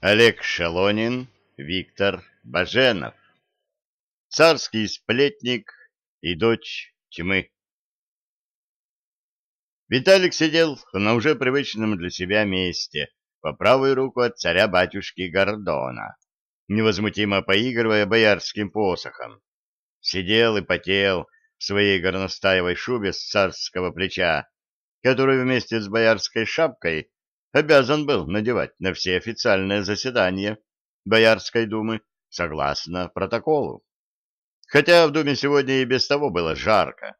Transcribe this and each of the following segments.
Олег Шелонин, Виктор Баженов. Царский сплетник и дочь тьмы. Виталик сидел на уже привычном для себя месте, по правую руку от царя-батюшки Гордона, невозмутимо поигрывая боярским посохом. Сидел и потел в своей горностаевой шубе с царского плеча, которую вместе с боярской шапкой обязан был надевать на все официальные заседания Боярской думы согласно протоколу. Хотя в думе сегодня и без того было жарко.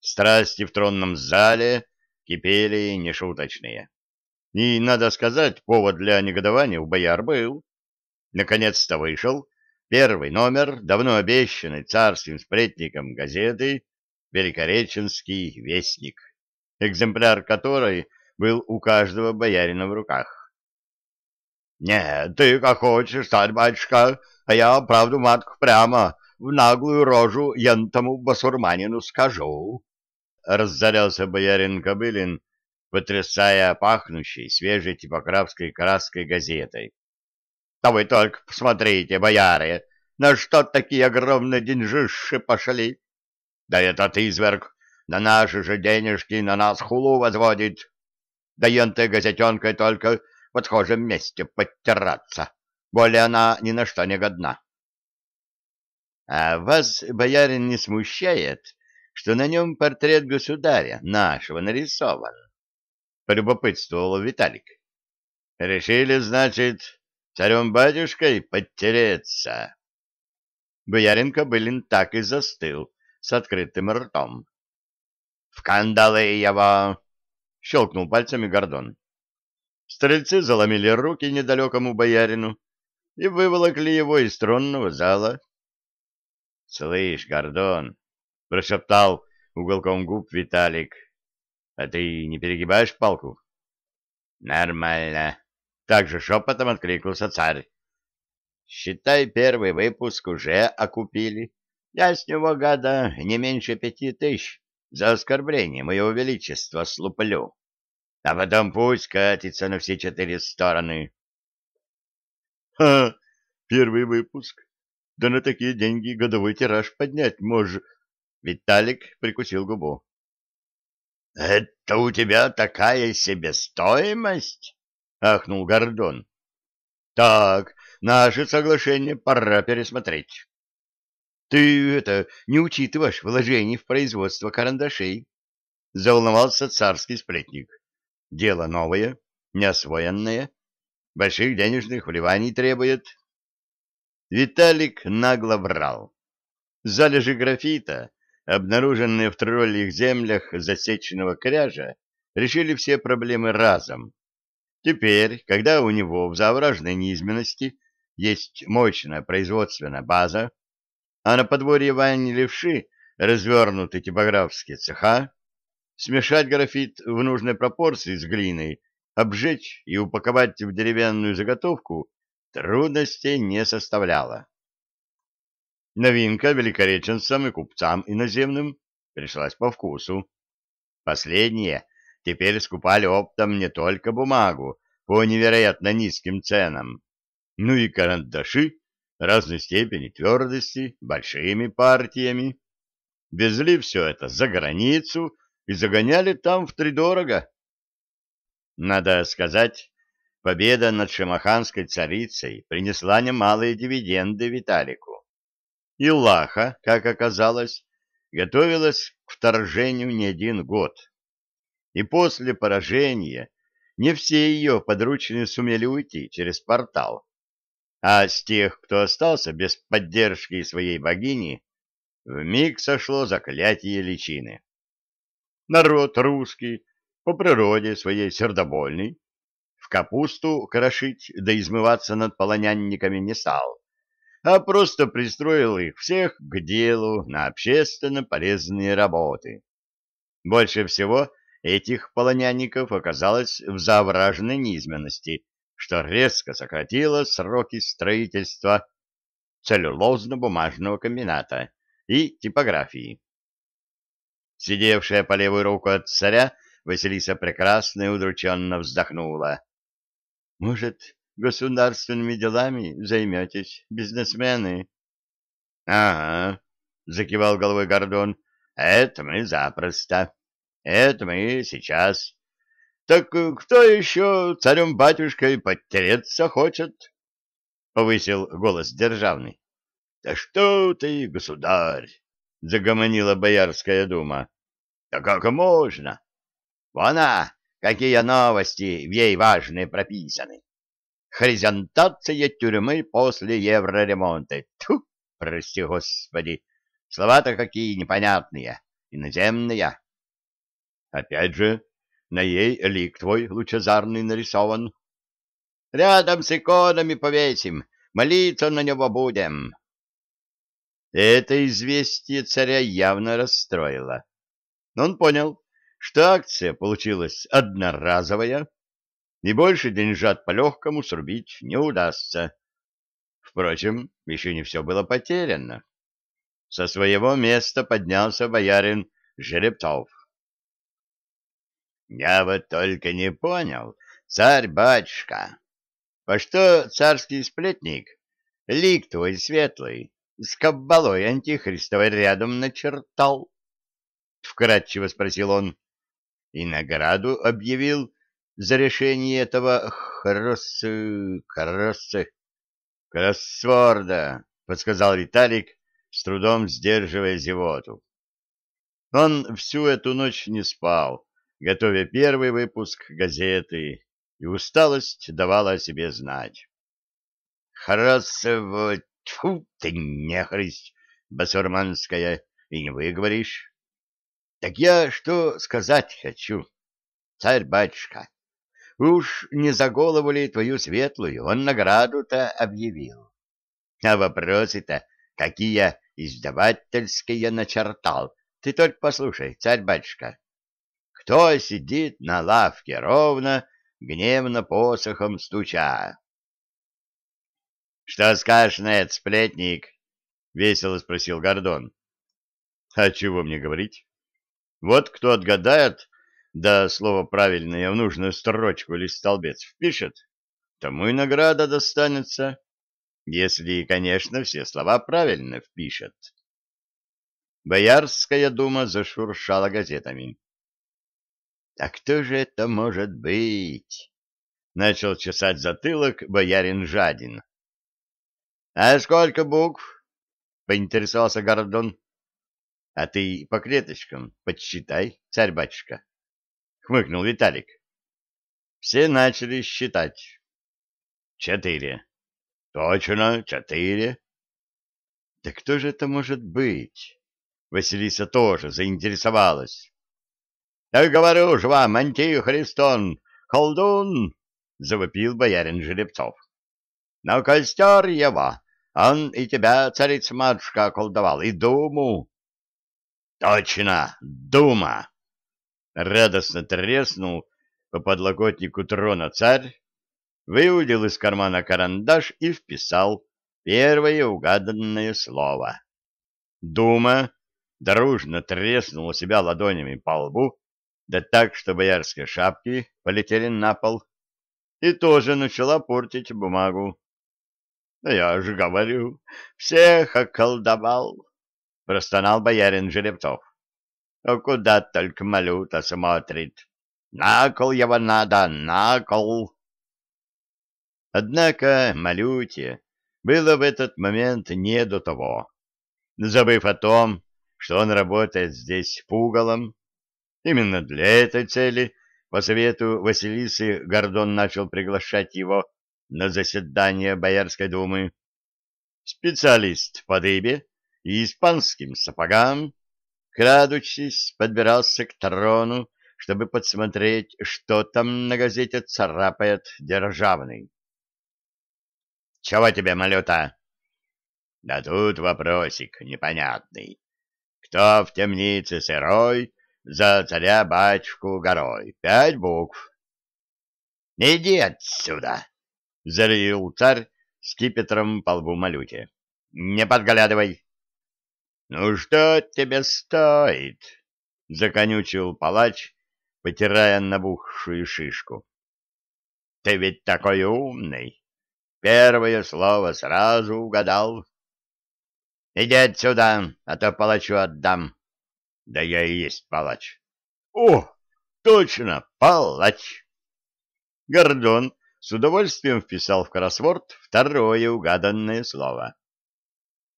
Страсти в тронном зале кипели нешуточные. И, надо сказать, повод для негодования у бояр был. Наконец-то вышел первый номер давно обещанной царским сплетником газеты «Великореченский вестник», экземпляр которой был у каждого боярина в руках. — Нет, ты как хочешь, царь батюшка, а я правду матку прямо в наглую рожу ентому басурманину скажу. Раззарялся боярин Кобылин, потрясая пахнущей свежей типографской краской газетой. — Да вы только посмотрите, бояре, на что такие огромные деньжищи пошли. Да этот изверг на наши же денежки на нас хулу возводит. Да ента газетенкой только в отхожем месте подтираться. Более она ни на что не годна. — А вас, боярин, не смущает, что на нем портрет государя нашего нарисован? — полюбопытствовал Виталик. — Решили, значит, царем-батюшкой подтереться? Боярин Кобылин так и застыл с открытым ртом. — В кандалы его! — щелкнул пальцами Гордон. Стрельцы заломили руки недалекому боярину и выволокли его из тронного зала. — Слышь, Гордон, — прошептал уголком губ Виталик, — а ты не перегибаешь палку? — Нормально. Также шепотом откликнулся царь. — Считай, первый выпуск уже окупили. Я с него, гада, не меньше пяти тысяч за оскорбление моего величества слуплю, а потом пусть катится на все четыре стороны. — Ха! Первый выпуск. Да на такие деньги годовой тираж поднять может. Виталик прикусил губу. — Это у тебя такая себестоимость? — ахнул Гордон. — Так, наше соглашение пора пересмотреть. Ты это не учитываешь вложений в производство карандашей. Заволновался царский сплетник. Дело новое, неосвоенное, больших денежных вливаний требует. Виталик нагло врал. Залежи графита, обнаруженные в троллих землях засеченного кряжа, решили все проблемы разом. Теперь, когда у него в завражной низменности есть мощная производственная база, а на подворье Вани Левши развернуты типографские цеха, смешать графит в нужной пропорции с глиной, обжечь и упаковать в деревянную заготовку трудностей не составляло. Новинка великореченцам и купцам иноземным пришлась по вкусу. Последние теперь скупали оптом не только бумагу по невероятно низким ценам, но и карандаши разной степени твердости, большими партиями. Везли все это за границу и загоняли там втридорого. Надо сказать, победа над шамаханской царицей принесла немалые дивиденды Виталику. И Лаха, как оказалось, готовилась к вторжению не один год. И после поражения не все ее подручные сумели уйти через портал а с тех, кто остался без поддержки своей богини, вмиг сошло заклятие личины. Народ русский, по природе своей сердобольный, в капусту крошить да измываться над полонянниками не стал, а просто пристроил их всех к делу на общественно полезные работы. Больше всего этих полонянников оказалось в завраженной низменности, что резко сократило сроки строительства целлюлозно-бумажного комбината и типографии. Сидевшая по левую руку от царя, Василиса прекрасно и удрученно вздохнула. — Может, государственными делами займетесь, бизнесмены? — Ага, — закивал головой Гордон, — это мы запросто. Это мы сейчас. Так кто еще царем-батюшкой подтереться хочет? — повысил голос державный. — Да что ты, государь! — загомонила Боярская дума. — Да как можно? Вон, а, какие новости в ей важные прописаны. Хоризонтация тюрьмы после евроремонта. Тьфу, прости господи, слова-то какие непонятные, иноземные. Опять же, на ей лик твой лучезарный нарисован. Рядом с иконами повесим, молиться на него будем. Это известие царя явно расстроило. Но он понял, что акция получилась одноразовая, и больше деньжат по-легкому срубить не удастся. Впрочем, еще не все было потеряно. Со своего места поднялся боярин Жеребцов. «Я вот только не понял, царь-батюшка, по что царский сплетник, лик твой светлый, с каббалой антихристовой рядом начертал?» — вкратчиво спросил он. «И награду объявил за решение этого хрос... кросс... кроссворда», — подсказал Виталик, с трудом сдерживая зевоту. Он всю эту ночь не спал, готовя первый выпуск газеты, и усталость давала о себе знать. «Хросово... Тьфу ты, нехристь басурманская, и не выговоришь. Так я что сказать хочу, царь-батюшка. Уж не за голову ли твою светлую он награду-то объявил? А вопросы-то какие издавательские начертал. Ты только послушай, царь-батюшка. Кто сидит на лавке ровно, гневно посохом стуча? — Что скажешь это, сплетник? — весело спросил Гордон. — А чего мне говорить? Вот кто отгадает, да слово правильное в нужную строчку или столбец впишет, тому и награда достанется, если, конечно, все слова правильно впишет. Боярская дума зашуршала газетами. — А кто же это может быть? — начал чесать затылок боярин Жадин. — А сколько букв? — поинтересовался Гордон. — А ты по клеточкам подсчитай, царь-батюшка. — хмыкнул Виталик. Все начали считать. Четыре. Точно, четыре. Да кто же это может быть? Василиса тоже заинтересовалась. — Я говорю же вам, антихристон, колдун! — завопил боярин Жеребцов. — На костер его! Он и тебя, царица-матушка, околдовал, и думу. — Точно, дума! радостно треснул по подлокотнику трона царь, выудил из кармана карандаш и вписал первое угаданное слово. Дума дружно треснула себя ладонями по лбу, да так, что боярские шапки полетели на пол, и тоже начала портить бумагу. — Я же говорю, всех околдовал, — простонал боярин Жеребцов. А куда только малюта смотрит. На кол его надо, на кол. Однако малюте было в этот момент не до того. Забыв о том, что он работает здесь пугалом, именно для этой цели по совету Василисы Гордон начал приглашать его на заседание Боярской думы. Специалист по дыбе и испанским сапогам крадучись, подбирался к трону, чтобы подсмотреть, что там на газете царапает державный. — Чего тебе, малюта? — Да тут вопросик непонятный. Кто в темнице сырой, за царя-батюшку горой? Пять букв. — Иди отсюда! — заревел царь скипетром по лбу малюте. — Не подглядывай! «Ну что тебе стоит?» — законючил палач, потирая набухшую шишку. «Ты ведь такой умный, Первое слово сразу угадал. Иди отсюда, а то палачу отдам. Да я и есть палач. О, точно, палач. Гордон с удовольствием вписал в кроссворд второе угаданное слово.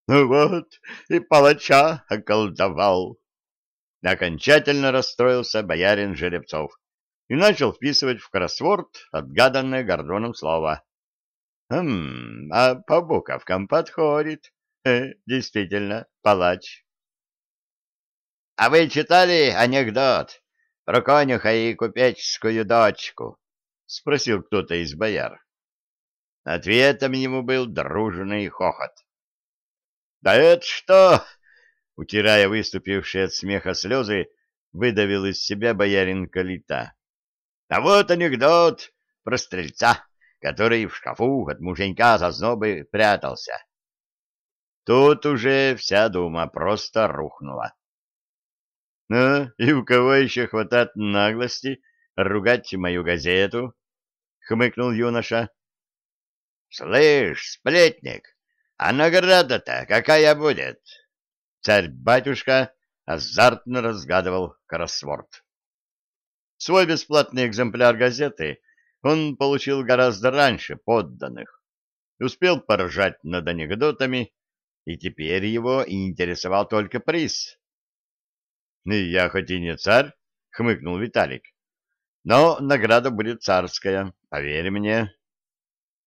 Ну вот, и палача околдовал. Окончательно расстроился боярин Жеребцов и начал вписывать в кроссворд отгаданное Гордоном слово. «Хм, а по буковкам подходит. Э, действительно, палач». «А вы читали анекдот про конюха и купеческую дочку?» — спросил кто-то из бояр. Ответом ему был дружный хохот. «Да это что?» — утирая выступившие от смеха слезы, выдавил из себя боярин Калита. А вот анекдот про стрельца, который в шкафу от муженька за знобы прятался. Тут уже вся дума просто рухнула. Ну, и у кого еще хватает наглости ругать мою газету? — хмыкнул юноша. — Слышь, сплетник, а награда-то какая будет? Царь-батюшка азартно разгадывал кроссворд. Свой бесплатный экземпляр газеты он получил гораздо раньше подданных, успел поражать над анекдотами, и теперь его интересовал только приз. — Я хоть и не царь, — хмыкнул Виталик, — но награда будет царская, поверь мне.